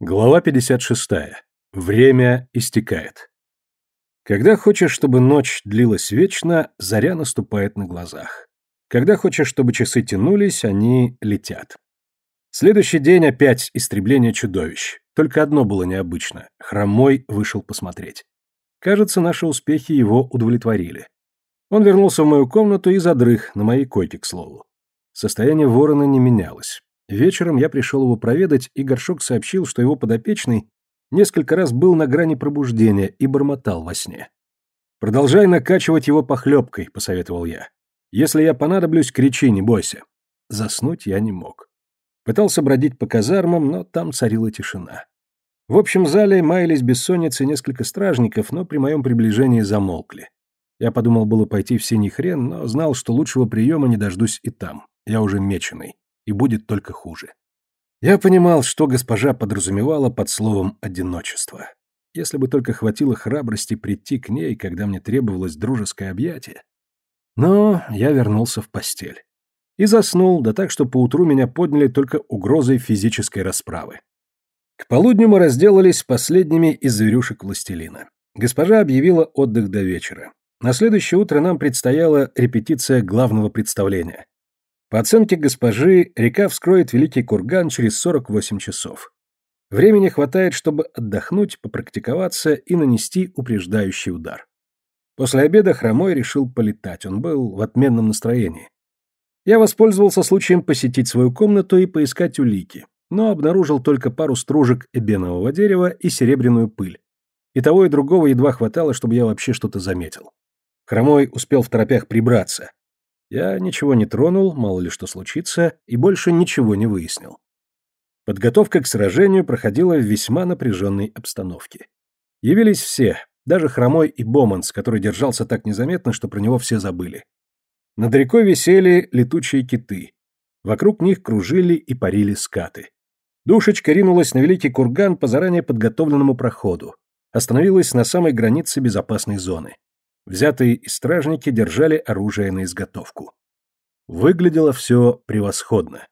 Глава 56. Время истекает. Когда хочешь, чтобы ночь длилась вечно, заря наступает на глазах. Когда хочешь, чтобы часы тянулись, они летят. Следующий день опять истребление чудовищ. Только одно было необычно. Хромой вышел посмотреть. Кажется, наши успехи его удовлетворили. Он вернулся в мою комнату и задрых, на моей койке, к слову. Состояние ворона не менялось. Вечером я пришел его проведать, и Горшок сообщил, что его подопечный несколько раз был на грани пробуждения и бормотал во сне. «Продолжай накачивать его похлебкой», — посоветовал я. «Если я понадоблюсь, кричи, не бойся». Заснуть я не мог. Пытался бродить по казармам, но там царила тишина. В общем зале маялись бессонницы несколько стражников, но при моем приближении замолкли. Я подумал было пойти в синий хрен, но знал, что лучшего приема не дождусь и там. Я уже меченый и будет только хуже. Я понимал, что госпожа подразумевала под словом «одиночество». Если бы только хватило храбрости прийти к ней, когда мне требовалось дружеское объятие. Но я вернулся в постель. И заснул, да так, что поутру меня подняли только угрозой физической расправы. К полудню мы разделались последними из зверюшек властелина. Госпожа объявила отдых до вечера. На следующее утро нам предстояла репетиция главного представления. По оценке госпожи, река вскроет Великий Курган через 48 часов. Времени хватает, чтобы отдохнуть, попрактиковаться и нанести упреждающий удар. После обеда Хромой решил полетать, он был в отменном настроении. Я воспользовался случаем посетить свою комнату и поискать улики, но обнаружил только пару стружек эбенового дерева и серебряную пыль. И того и другого едва хватало, чтобы я вообще что-то заметил. Хромой успел в торопях прибраться, я ничего не тронул, мало ли что случится, и больше ничего не выяснил. Подготовка к сражению проходила в весьма напряженной обстановке. Явились все, даже Хромой и Боманс, который держался так незаметно, что про него все забыли. Над рекой висели летучие киты. Вокруг них кружили и парили скаты. Душечка ринулась на великий курган по заранее подготовленному проходу. Остановилась на самой границе безопасной зоны. Взятые стражники держали оружие на изготовку. Выглядело все превосходно.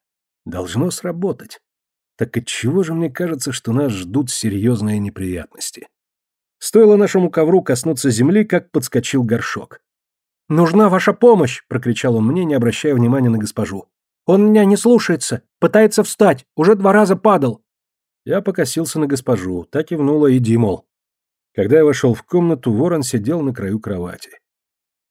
Должно сработать. Так отчего же мне кажется, что нас ждут серьезные неприятности? Стоило нашему ковру коснуться земли, как подскочил горшок. «Нужна ваша помощь!» — прокричал он мне, не обращая внимания на госпожу. «Он меня не слушается, пытается встать, уже два раза падал». Я покосился на госпожу, так и внула, иди, мол. Когда я вошел в комнату, ворон сидел на краю кровати.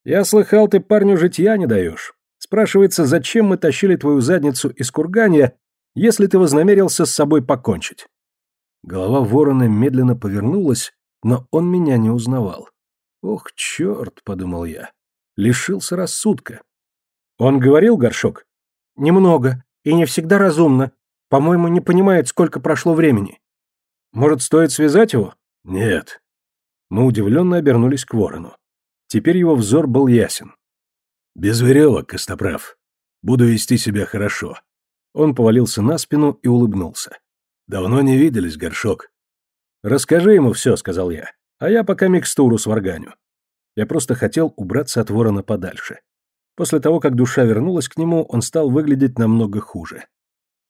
«Я слыхал, ты парню житья не даешь. Спрашивается, зачем мы тащили твою задницу из курганья, если ты вознамерился с собой покончить?» Голова ворона медленно повернулась, но он меня не узнавал. «Ох, черт!» — подумал я. Лишился рассудка. «Он говорил, Горшок?» «Немного, и не всегда разумно. По-моему, не понимает, сколько прошло времени». «Может, стоит связать его?» «Нет, мы удивленно обернулись к ворону. Теперь его взор был ясен. «Без веревок, Костоправ. Буду вести себя хорошо». Он повалился на спину и улыбнулся. «Давно не виделись, Горшок». «Расскажи ему все», — сказал я, — «а я пока микстуру сварганю». Я просто хотел убраться от ворона подальше. После того, как душа вернулась к нему, он стал выглядеть намного хуже.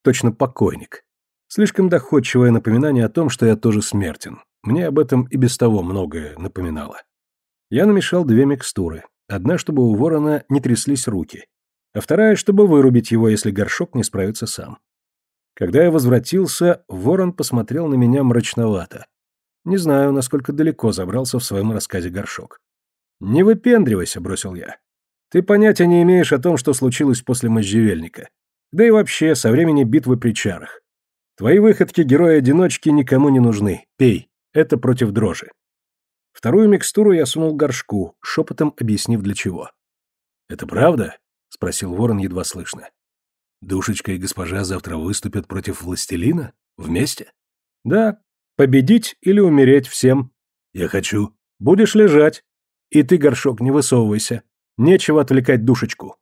Точно покойник. Слишком доходчивое напоминание о том, что я тоже смертен. Мне об этом и без того многое напоминало. Я намешал две микстуры. Одна, чтобы у ворона не тряслись руки, а вторая, чтобы вырубить его, если горшок не справится сам. Когда я возвратился, ворон посмотрел на меня мрачновато. Не знаю, насколько далеко забрался в своем рассказе горшок. «Не выпендривайся», — бросил я. «Ты понятия не имеешь о том, что случилось после можжевельника. Да и вообще, со времени битвы при чарах. Твои выходки героя-одиночки никому не нужны. Пей. Это против дрожи. Вторую микстуру я сунул горшку, шепотом объяснив для чего. «Это правда?» — спросил ворон едва слышно. «Душечка и госпожа завтра выступят против властелина? Вместе?» «Да. Победить или умереть всем». «Я хочу». «Будешь лежать. И ты, горшок, не высовывайся. Нечего отвлекать душечку».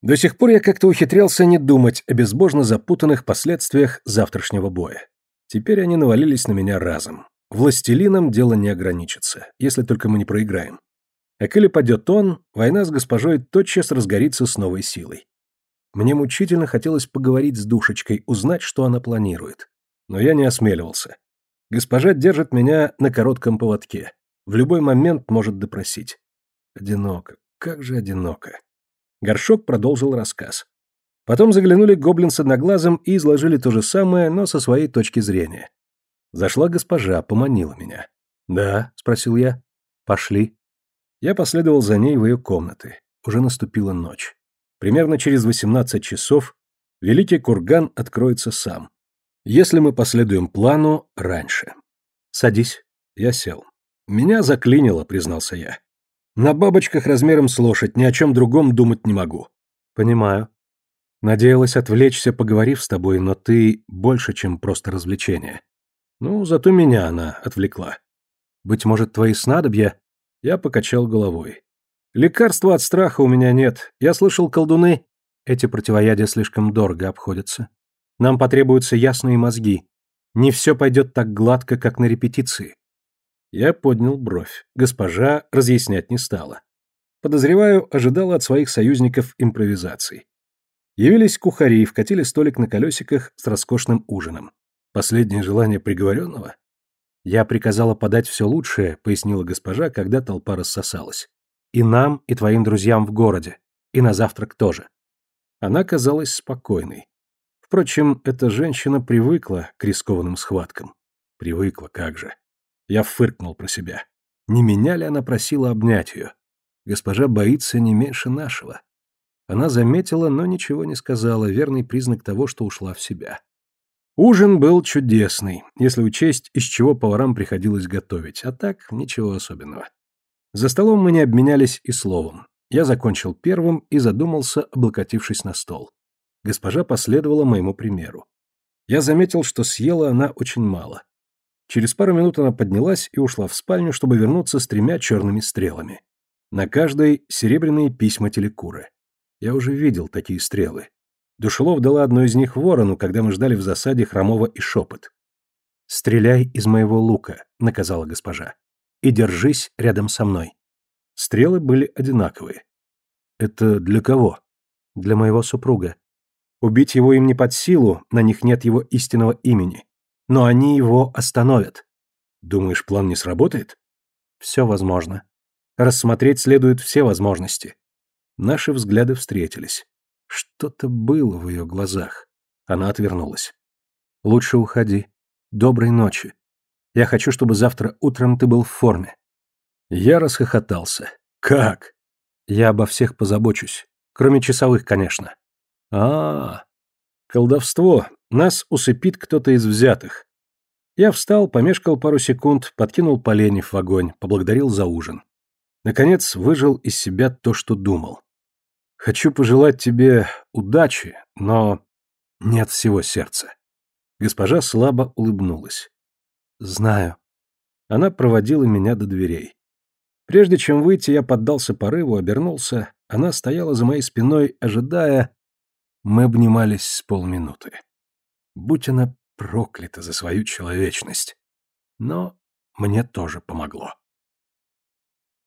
До сих пор я как-то ухитрялся не думать о безбожно запутанных последствиях завтрашнего боя. Теперь они навалились на меня разом. Властелином дело не ограничится, если только мы не проиграем. А коли падет он, война с госпожой тотчас разгорится с новой силой. Мне мучительно хотелось поговорить с душечкой, узнать, что она планирует. Но я не осмеливался. Госпожа держит меня на коротком поводке. В любой момент может допросить. Одиноко, как же одиноко. Горшок продолжил рассказ. Потом заглянули гоблин с одноглазым и изложили то же самое, но со своей точки зрения. Зашла госпожа, поманила меня. «Да», — спросил я. «Пошли». Я последовал за ней в ее комнаты. Уже наступила ночь. Примерно через 18 часов Великий курган откроется сам. Если мы последуем плану, раньше. Садись. Я сел. Меня заклинило, признался я. На бабочках размером с лошадь ни о чем другом думать не могу. Понимаю. Надеялась отвлечься, поговорив с тобой, но ты больше, чем просто развлечение. Ну, зато меня она отвлекла. Быть может, твои снадобья? Я покачал головой. Лекарства от страха у меня нет. Я слышал, колдуны эти противоядия слишком дорого обходятся. Нам потребуются ясные мозги. Не все пойдет так гладко, как на репетиции. Я поднял бровь. Госпожа разъяснять не стала. Подозреваю, ожидала от своих союзников импровизаций. Явились кухари и вкатили столик на колесиках с роскошным ужином. Последнее желание приговоренного? Я приказала подать все лучшее, пояснила госпожа, когда толпа рассосалась. И нам, и твоим друзьям в городе. И на завтрак тоже. Она казалась спокойной. Впрочем, эта женщина привыкла к рискованным схваткам. Привыкла, как же. Я фыркнул про себя. Не меня ли она просила обнять ее? Госпожа боится не меньше нашего. Она заметила, но ничего не сказала, верный признак того, что ушла в себя. Ужин был чудесный, если учесть, из чего поварам приходилось готовить, а так ничего особенного. За столом мы не обменялись и словом. Я закончил первым и задумался, облокотившись на стол. Госпожа последовала моему примеру. Я заметил, что съела она очень мало. Через пару минут она поднялась и ушла в спальню, чтобы вернуться с тремя черными стрелами. На каждой серебряные письма телекуры. Я уже видел такие стрелы. Душелов дала одну из них ворону, когда мы ждали в засаде Хромова и Шепот. «Стреляй из моего лука», — наказала госпожа. «И держись рядом со мной». Стрелы были одинаковые. Это для кого? Для моего супруга. Убить его им не под силу, на них нет его истинного имени. Но они его остановят. Думаешь, план не сработает? Все возможно. Рассмотреть следует все возможности. Наши взгляды встретились. Что-то было в ее глазах. Она отвернулась. Лучше уходи. Доброй ночи. Я хочу, чтобы завтра утром ты был в форме. Я расхохотался. «Как?» «Я обо всех позабочусь. Кроме часовых, конечно». А, -а, а Колдовство. Нас усыпит кто-то из взятых. Я встал, помешкал пару секунд, подкинул поленьев в огонь, поблагодарил за ужин. Наконец, выжил из себя то, что думал. Хочу пожелать тебе удачи, но нет всего сердца. Госпожа слабо улыбнулась. Знаю. Она проводила меня до дверей. Прежде чем выйти, я поддался порыву, обернулся. Она стояла за моей спиной, ожидая... Мы обнимались с полминуты. Будь она проклята за свою человечность. Но мне тоже помогло.